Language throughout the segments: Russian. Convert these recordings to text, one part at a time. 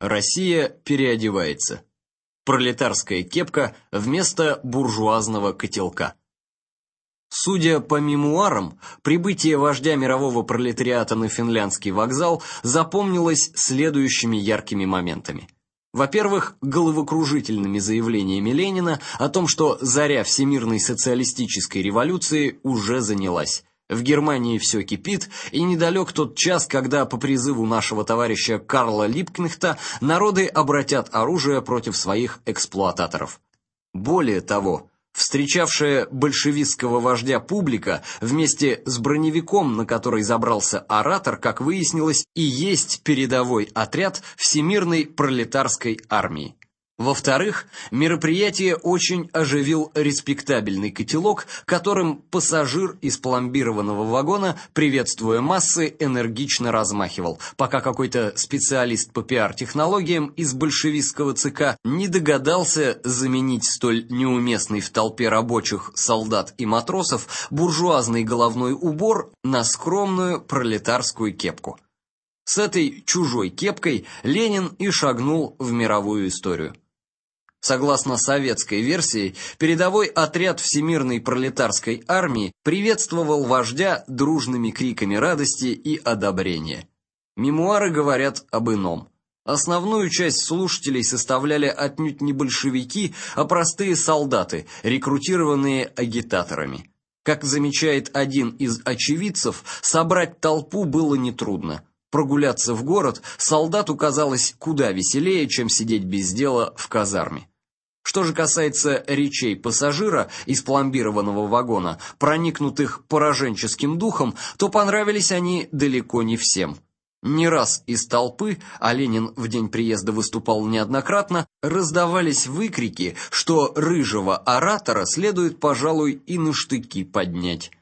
Россия переодевается. Пролетарская кепка вместо буржуазного котелка. Судя по мемуарам, прибытие вождя мирового пролетариата на финляндский вокзал запомнилось следующими яркими моментами. Во-первых, головокружительными заявлениями Ленина о том, что заря всемирной социалистической революции уже занялась. В Германии все кипит, и недалек тот час, когда по призыву нашего товарища Карла Липкнехта народы обратят оружие против своих эксплуататоров. Более того, встречавшая большевистского вождя публика вместе с броневиком, на который забрался оратор, как выяснилось, и есть передовой отряд Всемирной пролетарской армии. Во-вторых, мероприятие очень оживил респектабельный котелок, которым пассажир из пломбированного вагона, приветствуя массы, энергично размахивал, пока какой-то специалист по пиар-технологиям из большевистского ЦК не догадался заменить столь неуместный в толпе рабочих, солдат и матросов буржуазный головной убор на скромную пролетарскую кепку. С этой чужой кепкой Ленин и шагнул в мировую историю. Согласно советской версии, передовой отряд Всемирной пролетарской армии приветствовал вождя дружными криками радости и одобрения. Мемуары говорят об ином. Основную часть слушателей составляли отнюдь не большевики, а простые солдаты, рекрутированные агитаторами. Как замечает один из очевидцев, собрать толпу было нетрудно. Прогуляться в город солдату казалось куда веселее, чем сидеть без дела в казарме. Что же касается речей пассажира из пломбированного вагона, проникнутых пораженческим духом, то понравились они далеко не всем. Не раз из толпы, а Ленин в день приезда выступал неоднократно, раздавались выкрики, что рыжего оратора следует, пожалуй, и на штыки поднять.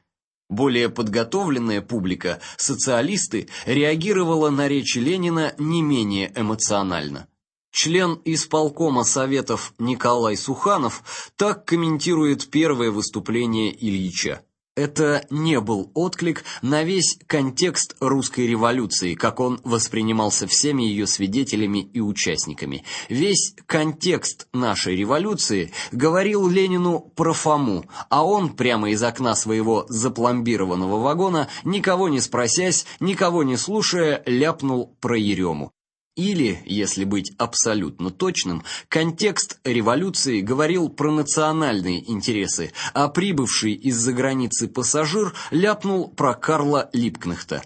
Более подготовленная публика, социалисты, реагировала на речи Ленина не менее эмоционально. Член исполкома Советов Николай Суханов так комментирует первое выступление Ильича. Это не был отклик на весь контекст русской революции, как он воспринимался всеми ее свидетелями и участниками. Весь контекст нашей революции говорил Ленину про Фому, а он прямо из окна своего запломбированного вагона, никого не спросясь, никого не слушая, ляпнул про Ерему. Или, если быть абсолютно точным, контекст революции говорил про национальные интересы, а прибывший из-за границы пассажир ляпнул про Карла Липкнехта,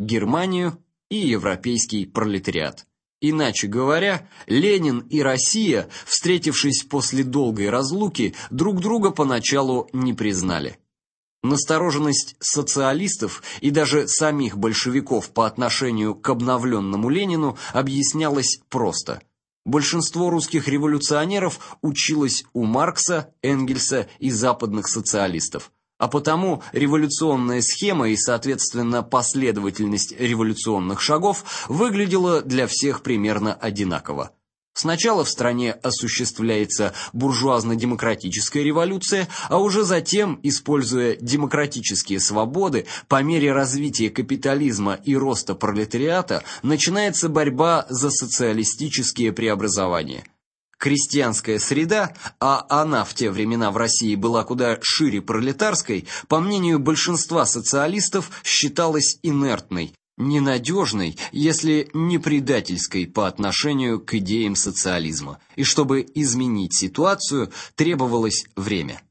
Германию и европейский пролетариат. Иначе говоря, Ленин и Россия, встретившись после долгой разлуки, друг друга поначалу не признали. Настороженность социалистов и даже самих большевиков по отношению к обновленному Ленину объяснялась просто. Большинство русских революционеров училось у Маркса, Энгельса и западных социалистов. А потому революционная схема и, соответственно, последовательность революционных шагов выглядела для всех примерно одинаково. Сначала в стране осуществляется буржуазно-демократическая революция, а уже затем, используя демократические свободы, по мере развития капитализма и роста пролетариата, начинается борьба за социалистические преобразования. Крестьянская среда, а она в те времена в России была куда шире пролетарской, по мнению большинства социалистов, считалась инертной, ненадежной, если не предательской по отношению к идеям социализма, и чтобы изменить ситуацию, требовалось время.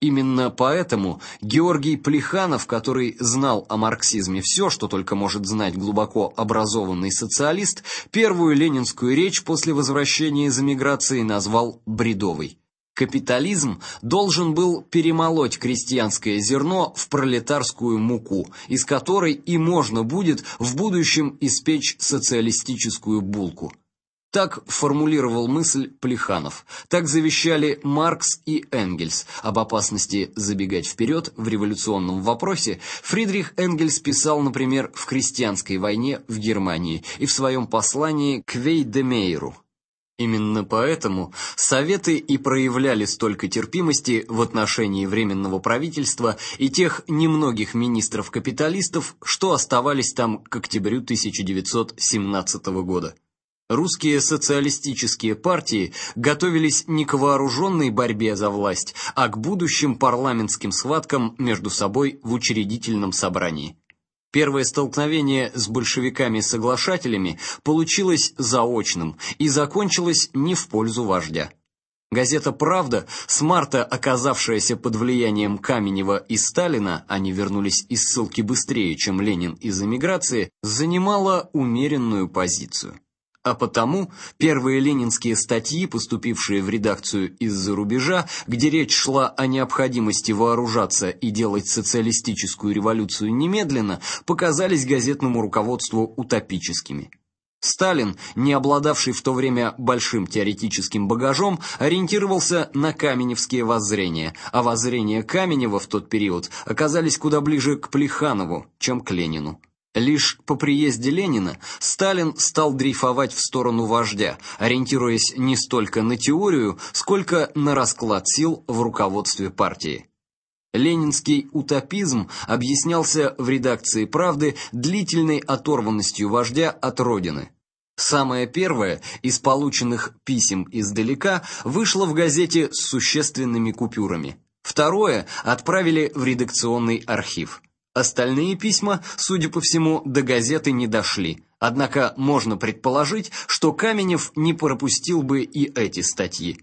Именно поэтому Георгий Плеханов, который знал о марксизме все, что только может знать глубоко образованный социалист, первую ленинскую речь после возвращения из эмиграции назвал бредовой. Капитализм должен был перемолоть крестьянское зерно в пролетарскую муку, из которой и можно будет в будущем испечь социалистическую булку. Так формулировал мысль Плеханов. Так завещали Маркс и Энгельс. Об опасности забегать вперед в революционном вопросе Фридрих Энгельс писал, например, в крестьянской войне в Германии и в своем послании к Вейдемейру. Именно поэтому советы и проявляли столько терпимости в отношении временного правительства и тех немногих министров-капиталистов, что оставались там к октябрю 1917 года. Русские социалистические партии готовились не к вооруженной борьбе за власть, а к будущим парламентским схваткам между собой в учредительном собрании. Первое столкновение с большевиками-соглашателями получилось заочным и закончилось не в пользу вождя. Газета Правда, с марта оказавшаяся под влиянием Каменева и Сталина, они вернулись из ссылки быстрее, чем Ленин из эмиграции, занимала умеренную позицию. А потому первые ленинские статьи, поступившие в редакцию из-за рубежа, где речь шла о необходимости вооружаться и делать социалистическую революцию немедленно, показались газетному руководству утопическими. Сталин, не обладавший в то время большим теоретическим багажом, ориентировался на каменевские воззрения, а воззрения Каменева в тот период оказались куда ближе к Плеханову, чем к Ленину. Лишь по приезде Ленина Сталин стал дрейфовать в сторону вождя, ориентируясь не столько на теорию, сколько на расклад сил в руководстве партии. Ленинский утопизм объяснялся в редакции Правды длительной оторванностью вождя от родины. Самое первое из полученных писем издалека вышло в газете с существенными купюрами. Второе отправили в редакционный архив. Остальные письма, судя по всему, до газеты не дошли. Однако можно предположить, что Каменев не пропустил бы и эти статьи.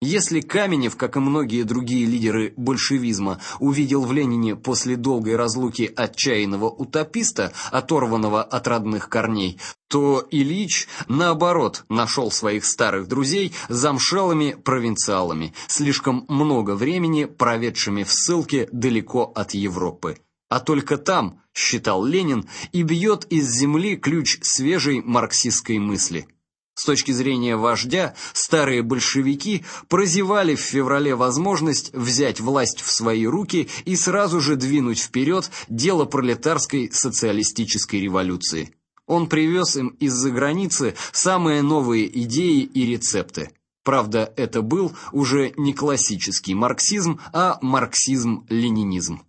Если Каменев, как и многие другие лидеры большевизма, увидел в Ленине после долгой разлуки отчаянного утописта, оторванного от родных корней, то Ильич наоборот нашел своих старых друзей замшелыми провинциалами, слишком много времени проведшими в ссылке далеко от Европы. А только там, считал Ленин, и бьет из земли ключ свежей марксистской мысли. С точки зрения вождя, старые большевики прозевали в феврале возможность взять власть в свои руки и сразу же двинуть вперед дело пролетарской социалистической революции. Он привез им из-за границы самые новые идеи и рецепты. Правда, это был уже не классический марксизм, а марксизм-ленинизм.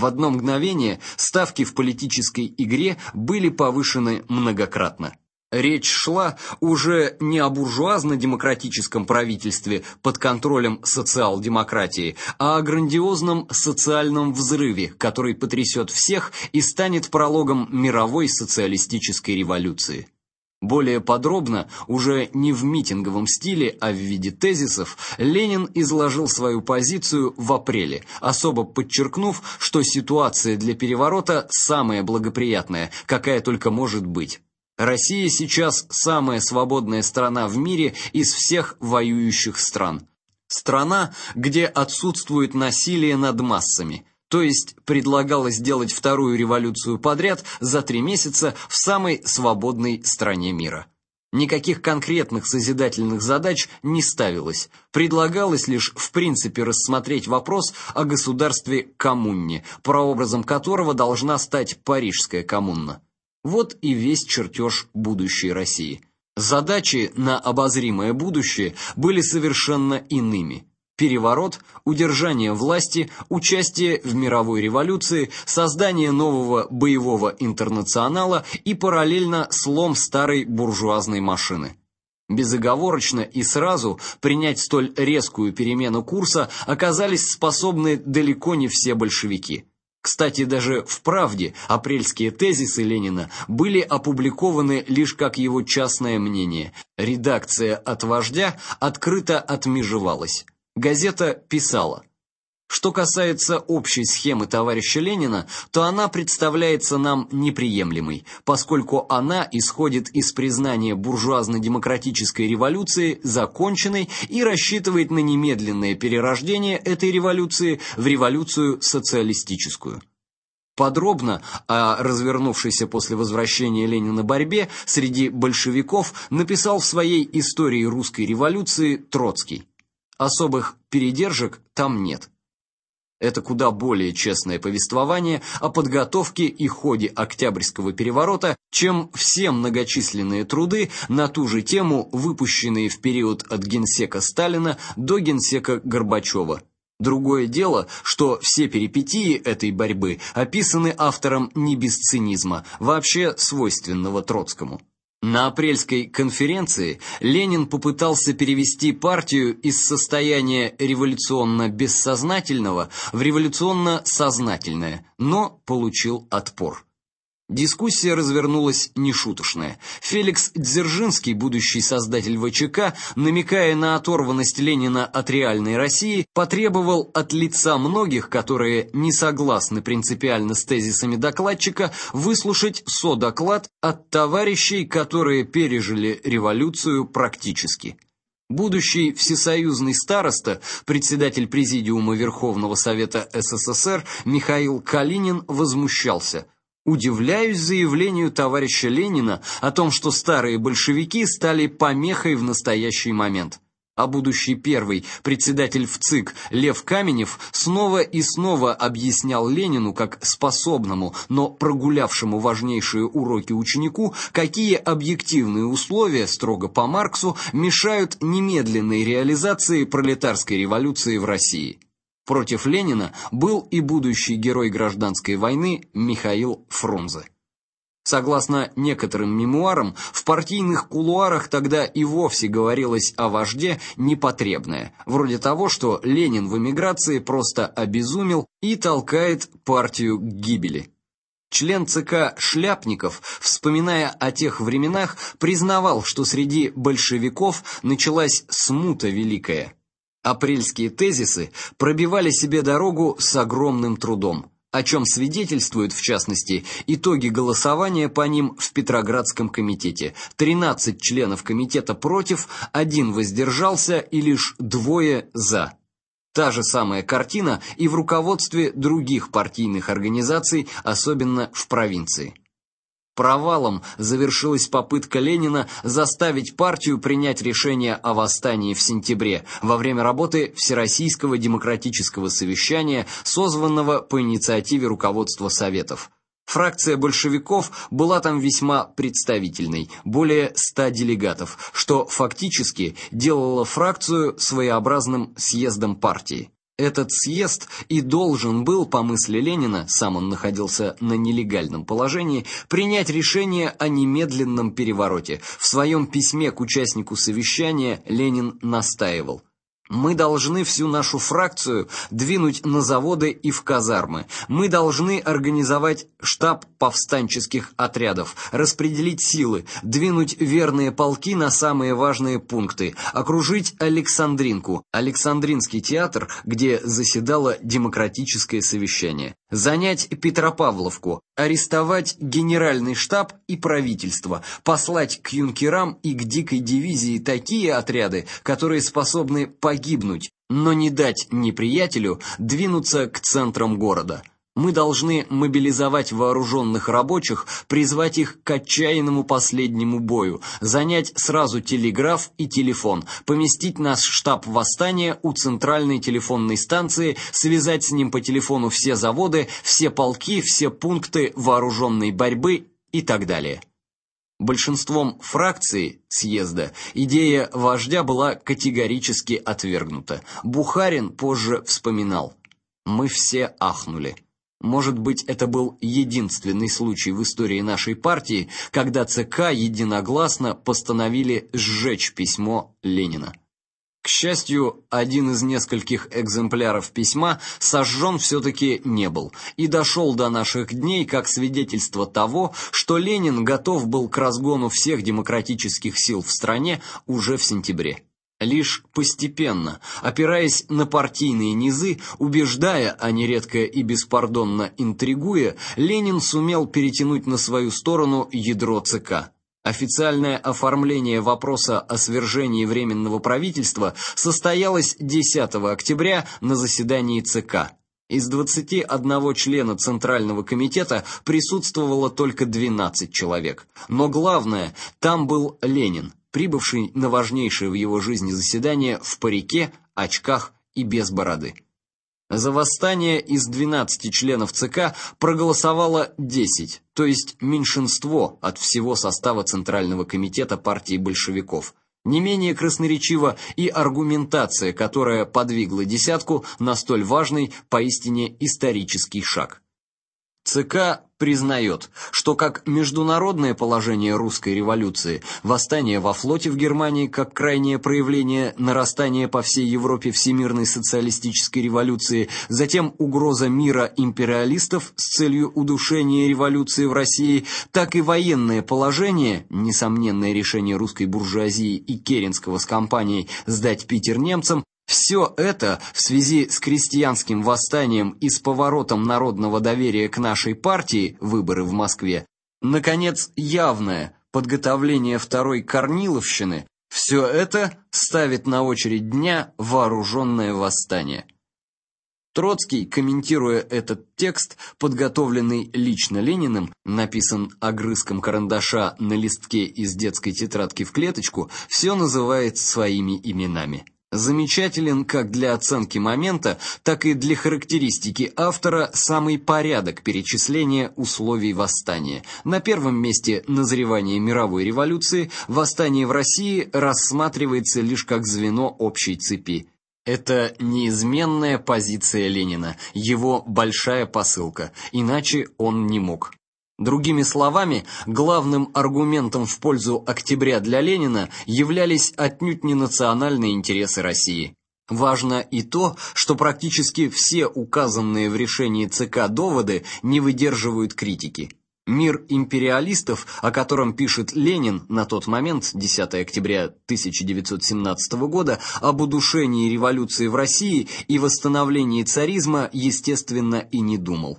В одно мгновение ставки в политической игре были повышены многократно. Речь шла уже не о буржуазно-демократическом правительстве под контролем социал-демократии, а о грандиозном социальном взрыве, который потрясет всех и станет прологом мировой социалистической революции. Более подробно, уже не в митинговом стиле, а в виде тезисов, Ленин изложил свою позицию в апреле, особо подчеркнув, что ситуация для переворота самая благоприятная, какая только может быть. Россия сейчас самая свободная страна в мире из всех воюющих стран. Страна, где отсутствует насилие над массами, то есть предлагалось сделать вторую революцию подряд за три месяца в самой свободной стране мира. Никаких конкретных созидательных задач не ставилось. Предлагалось лишь в принципе рассмотреть вопрос о государстве коммуне, прообразом которого должна стать парижская коммуна. Вот и весь чертеж будущей России. Задачи на обозримое будущее были совершенно иными переворот, удержание власти, участие в мировой революции, создание нового боевого интернационала и параллельно слом старой буржуазной машины. Безоговорочно и сразу принять столь резкую перемену курса оказались способны далеко не все большевики. Кстати, даже в «Правде» апрельские тезисы Ленина были опубликованы лишь как его частное мнение. Редакция от вождя открыто отмежевалась. Газета писала: что касается общей схемы товарища Ленина, то она представляется нам неприемлемой, поскольку она исходит из признания буржуазно-демократической революции законченной и рассчитывает на немедленное перерождение этой революции в революцию социалистическую. Подробно о развернувшейся после возвращения Ленина борьбе среди большевиков написал в своей истории русской революции Троцкий. Особых передержек там нет. Это куда более честное повествование о подготовке и ходе Октябрьского переворота, чем все многочисленные труды на ту же тему, выпущенные в период от генсека Сталина до генсека Горбачева. Другое дело, что все перипетии этой борьбы описаны автором не без цинизма, вообще свойственного Троцкому. На апрельской конференции Ленин попытался перевести партию из состояния революционно-бессознательного в революционно-сознательное, но получил отпор. Дискуссия развернулась нешуточная. Феликс Дзержинский, будущий создатель ВЧК, намекая на оторванность Ленина от реальной России, потребовал от лица многих, которые не согласны принципиально с тезисами докладчика, выслушать со-доклад от товарищей, которые пережили революцию практически. Будущий всесоюзный староста, председатель президиума Верховного Совета СССР Михаил Калинин возмущался – Удивляюсь заявлению товарища Ленина о том, что старые большевики стали помехой в настоящий момент. А будущий первый председатель ВЦИК Лев Каменев снова и снова объяснял Ленину как способному, но прогулявшему важнейшие уроки ученику, какие объективные условия строго по Марксу мешают немедленной реализации пролетарской революции в России. Против Ленина был и будущий герой гражданской войны Михаил Фрунзе. Согласно некоторым мемуарам, в партийных кулуарах тогда и вовсе говорилось о вожде непотребное, вроде того, что Ленин в эмиграции просто обезумел и толкает партию к гибели. Член ЦК Шляпников, вспоминая о тех временах, признавал, что среди большевиков началась смута великая. Апрельские тезисы пробивали себе дорогу с огромным трудом, о чем свидетельствуют в частности итоги голосования по ним в Петроградском комитете. 13 членов комитета против, один воздержался и лишь двое за. Та же самая картина и в руководстве других партийных организаций, особенно в провинции. Провалом завершилась попытка Ленина заставить партию принять решение о восстании в сентябре во время работы Всероссийского демократического совещания, созванного по инициативе руководства Советов. Фракция большевиков была там весьма представительной, более ста делегатов, что фактически делало фракцию своеобразным съездом партии. Этот съезд и должен был, по мысли Ленина, сам он находился на нелегальном положении, принять решение о немедленном перевороте. В своем письме к участнику совещания Ленин настаивал: мы должны всю нашу фракцию двинуть на заводы и в казармы. Мы должны организовать штаб повстанческих отрядов, распределить силы, двинуть верные полки на самые важные пункты, окружить Александринку, Александринский театр, где заседало демократическое совещание, занять Петропавловку, арестовать генеральный штаб и правительство, послать к юнкерам и к дикой дивизии такие отряды, которые способны погибнуть, но не дать неприятелю двинуться к центрам города. Мы должны мобилизовать вооруженных рабочих, призвать их к отчаянному последнему бою, занять сразу телеграф и телефон, поместить наш штаб восстания у центральной телефонной станции, связать с ним по телефону все заводы, все полки, все пункты вооруженной борьбы и так далее. Большинством фракций съезда идея вождя была категорически отвергнута. Бухарин позже вспоминал: "Мы все ахнули. Может быть, это был единственный случай в истории нашей партии, когда ЦК единогласно постановили сжечь письмо Ленина. К счастью, один из нескольких экземпляров письма сожжен все таки не был и дошел до наших дней как свидетельство того, что Ленин готов был к разгону всех демократических сил в стране уже в сентябре. Лишь постепенно, опираясь на партийные низы, убеждая, а нередко и беспардонно интригуя, Ленин сумел перетянуть на свою сторону ядро ЦК. Официальное оформление вопроса о свержении временного правительства состоялось 10 октября на заседании ЦК. Из 21 члена Центрального комитета присутствовало только 12 человек. Но главное, там был Ленин прибывший на важнейшее в его жизни заседание в парике, очках и без бороды. За восстание из 12 членов ЦК проголосовало 10, то есть меньшинство от всего состава Центрального комитета партии большевиков. Не менее красноречива и аргументация, которая подвигла десятку на столь важный, поистине исторический шаг. ЦК признает, что как международное положение русской революции, восстание во флоте в Германии как крайнее проявление нарастания по всей Европе всемирной социалистической революции, затем угроза мира империалистов с целью удушения революции в России, так и военное положение, несомненное решение русской буржуазии и Керенского с компанией сдать Питер немцам, все это в связи с крестьянским восстанием и с поворотом народного доверия к нашей партии, выборы в Москве, наконец, явное подготовление второй Корниловщины, все это ставит на очередь дня вооруженное восстание. Троцкий, комментируя этот текст, подготовленный лично Лениным, написан огрызком карандаша на листке из детской тетрадки в клеточку, все называет своими именами замечателен как для оценки момента, так и для характеристики автора самый порядок перечисления условий восстания. На первом месте назревание мировой революции, восстание в России рассматривается лишь как звено общей цепи. Это неизменная позиция Ленина, его большая посылка, иначе он не мог. Другими словами, главным аргументом в пользу октября для Ленина являлись отнюдь не национальные интересы России. Важно и то, что практически все указанные в решении ЦК доводы не выдерживают критики. Мир империалистов, о котором пишет Ленин на тот момент, 10 октября 1917 года, об удушении революции в России и восстановлении царизма, естественно, и не думал.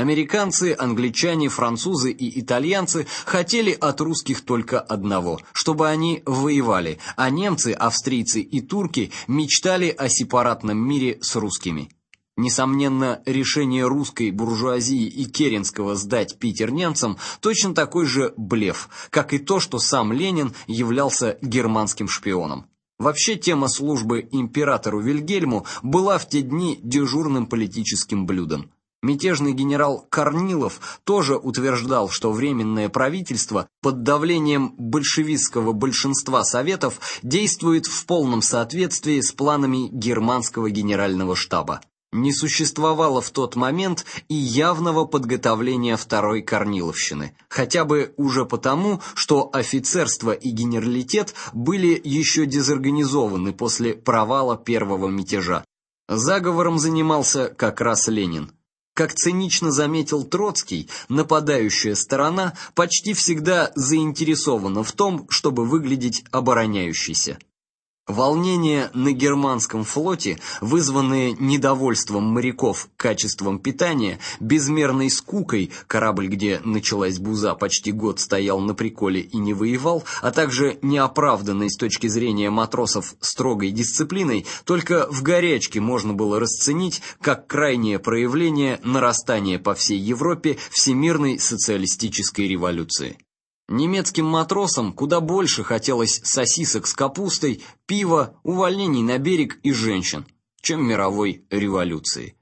Американцы, англичане, французы и итальянцы хотели от русских только одного чтобы они воевали, а немцы, австрийцы и турки мечтали о сепаратном мире с русскими. Несомненно, решение русской буржуазии и Керенского сдать Питер немцам точно такой же блеф, как и то, что сам Ленин являлся германским шпионом. Вообще тема службы императору Вильгельму была в те дни дежурным политическим блюдом. Мятежный генерал Корнилов тоже утверждал, что временное правительство под давлением большевистского большинства советов действует в полном соответствии с планами германского генерального штаба. Не существовало в тот момент и явного подготовления второй Корниловщины, хотя бы уже потому, что офицерство и генералитет были еще дезорганизованы после провала первого мятежа. Заговором занимался как раз Ленин. Как цинично заметил Троцкий, нападающая сторона почти всегда заинтересована в том, чтобы выглядеть обороняющейся. Волнения на германском флоте, вызванные недовольством моряков качеством питания, безмерной скукой, корабль, где началась буза, почти год стоял на приколе и не воевал, а также неоправданной с точки зрения матросов строгой дисциплиной, только в горячке можно было расценить как крайнее проявление нарастания по всей Европе всемирной социалистической революции. Немецким матросам куда больше хотелось сосисок с капустой, пива, увольнений на берег и женщин, чем мировой революции.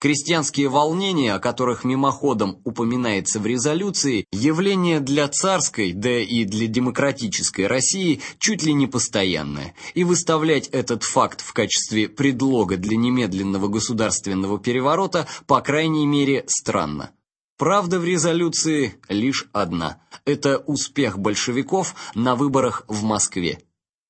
Крестьянские волнения, о которых мимоходом упоминается в резолюции, явление для царской, да и для демократической России чуть ли не постоянное, и выставлять этот факт в качестве предлога для немедленного государственного переворота, по крайней мере, странно. Правда в резолюции лишь одна это успех большевиков на выборах в Москве.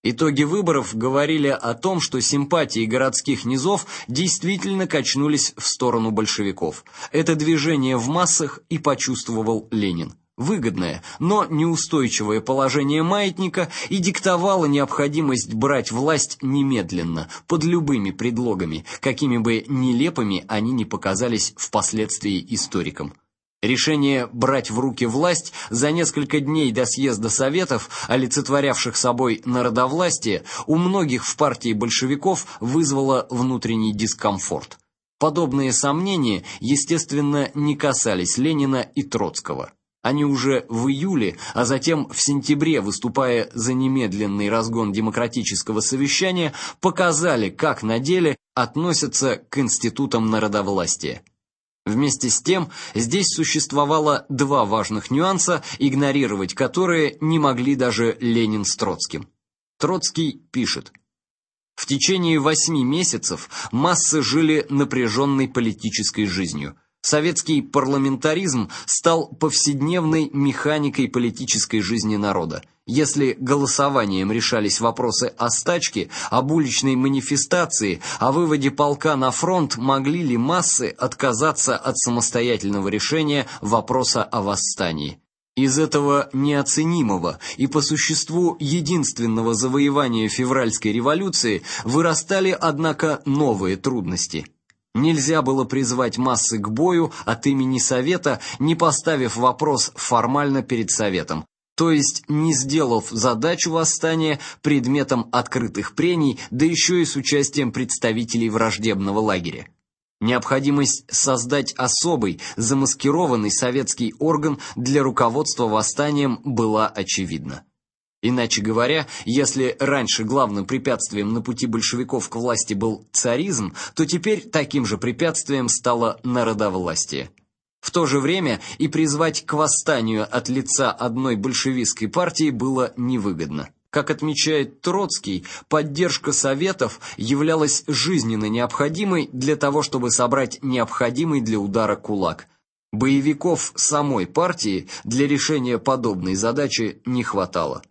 Итоги выборов говорили о том, что симпатии городских низов действительно качнулись в сторону большевиков. Это движение в массах и почувствовал Ленин. Выгодное, но неустойчивое положение маятника и диктовало необходимость брать власть немедленно, под любыми предлогами, какими бы нелепыми они ни показались впоследствии историкам. Решение брать в руки власть за несколько дней до съезда советов, олицетворявших собой народовластие, у многих в партии большевиков вызвало внутренний дискомфорт. Подобные сомнения, естественно, не касались Ленина и Троцкого. Они уже в июле, а затем в сентябре, выступая за немедленный разгон демократического совещания, показали, как на деле относятся к институтам народовластия. Вместе с тем, здесь существовало два важных нюанса, игнорировать которые не могли даже Ленин с Троцким. Троцкий пишет: В течение восьми месяцев массы жили напряженной политической жизнью. Советский парламентаризм стал повседневной механикой политической жизни народа. Если голосованием решались вопросы о стачке, об уличной манифестации, о выводе полка на фронт, могли ли массы отказаться от самостоятельного решения вопроса о восстании? Из этого неоценимого и по существу единственного завоевания февральской революции вырастали, однако, новые трудности – Нельзя было призвать массы к бою от имени Совета, не поставив вопрос формально перед Советом, то есть не сделав задачу восстания предметом открытых прений, да еще и с участием представителей враждебного лагеря. Необходимость создать особый, замаскированный советский орган для руководства восстанием была очевидна. Иначе говоря, если раньше главным препятствием на пути большевиков к власти был царизм, то теперь таким же препятствием стало народовластие. В то же время и призвать к восстанию от лица одной большевистской партии было невыгодно. Как отмечает Троцкий, поддержка советов являлась жизненно необходимой для того, чтобы собрать необходимый для удара кулак. Боевиков самой партии для решения подобной задачи не хватало.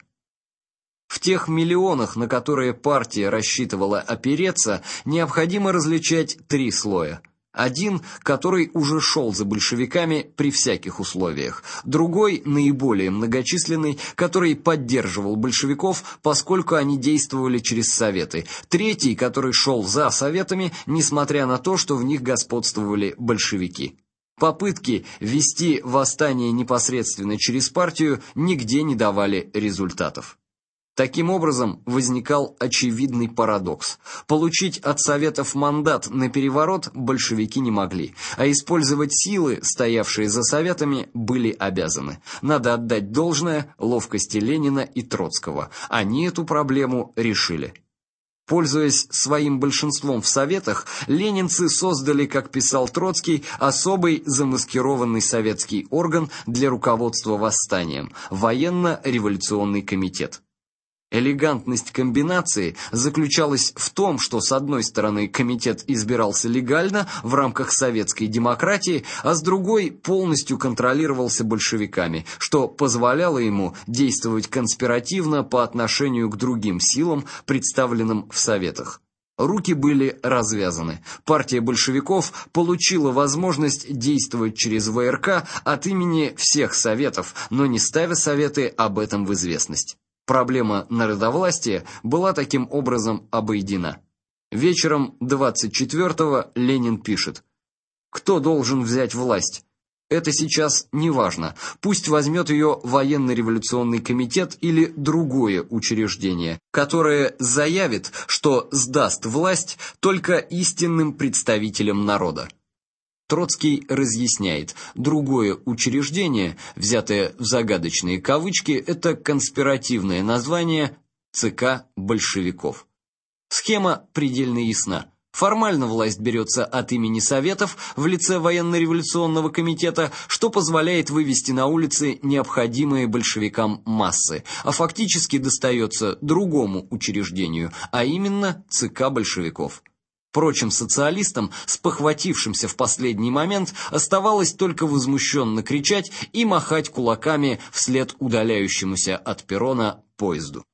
В тех миллионах, на которые партия рассчитывала опереться, необходимо различать три слоя. Один, который уже шел за большевиками при всяких условиях. Другой, наиболее многочисленный, который поддерживал большевиков, поскольку они действовали через советы. Третий, который шел за советами, несмотря на то, что в них господствовали большевики. Попытки вести восстание непосредственно через партию нигде не давали результатов. Таким образом, возникал очевидный парадокс. Получить от Советов мандат на переворот большевики не могли, а использовать силы, стоявшие за Советами, были обязаны. Надо отдать должное ловкости Ленина и Троцкого. Они эту проблему решили. Пользуясь своим большинством в советах, ленинцы создали, как писал Троцкий, особый замаскированный советский орган для руководства восстанием военно-революционный комитет. Элегантность комбинации заключалась в том, что с одной стороны комитет избирался легально в рамках советской демократии, а с другой полностью контролировался большевиками, что позволяло ему действовать конспиративно по отношению к другим силам, представленным в советах. Руки были развязаны. Партия большевиков получила возможность действовать через ВРК от имени всех советов, но не ставя советы об этом в известность. Проблема народовластия была таким образом обойдена. Вечером 24-го Ленин пишет: "Кто должен взять власть? Это сейчас не важно. Пусть возьмет ее военно-революционный комитет или другое учреждение, которое заявит, что сдаст власть только истинным представителям народа". Троцкий разъясняет, другое учреждение, взятое в загадочные кавычки, это конспиративное название ЦК большевиков. Схема предельно ясна. Формально власть берется от имени Советов в лице военно-революционного комитета, что позволяет вывести на улицы необходимые большевикам массы, а фактически достается другому учреждению, а именно ЦК большевиков. Прочим социалистам, спохватившимся в последний момент, оставалось только возмущенно кричать и махать кулаками вслед удаляющемуся от перрона поезду.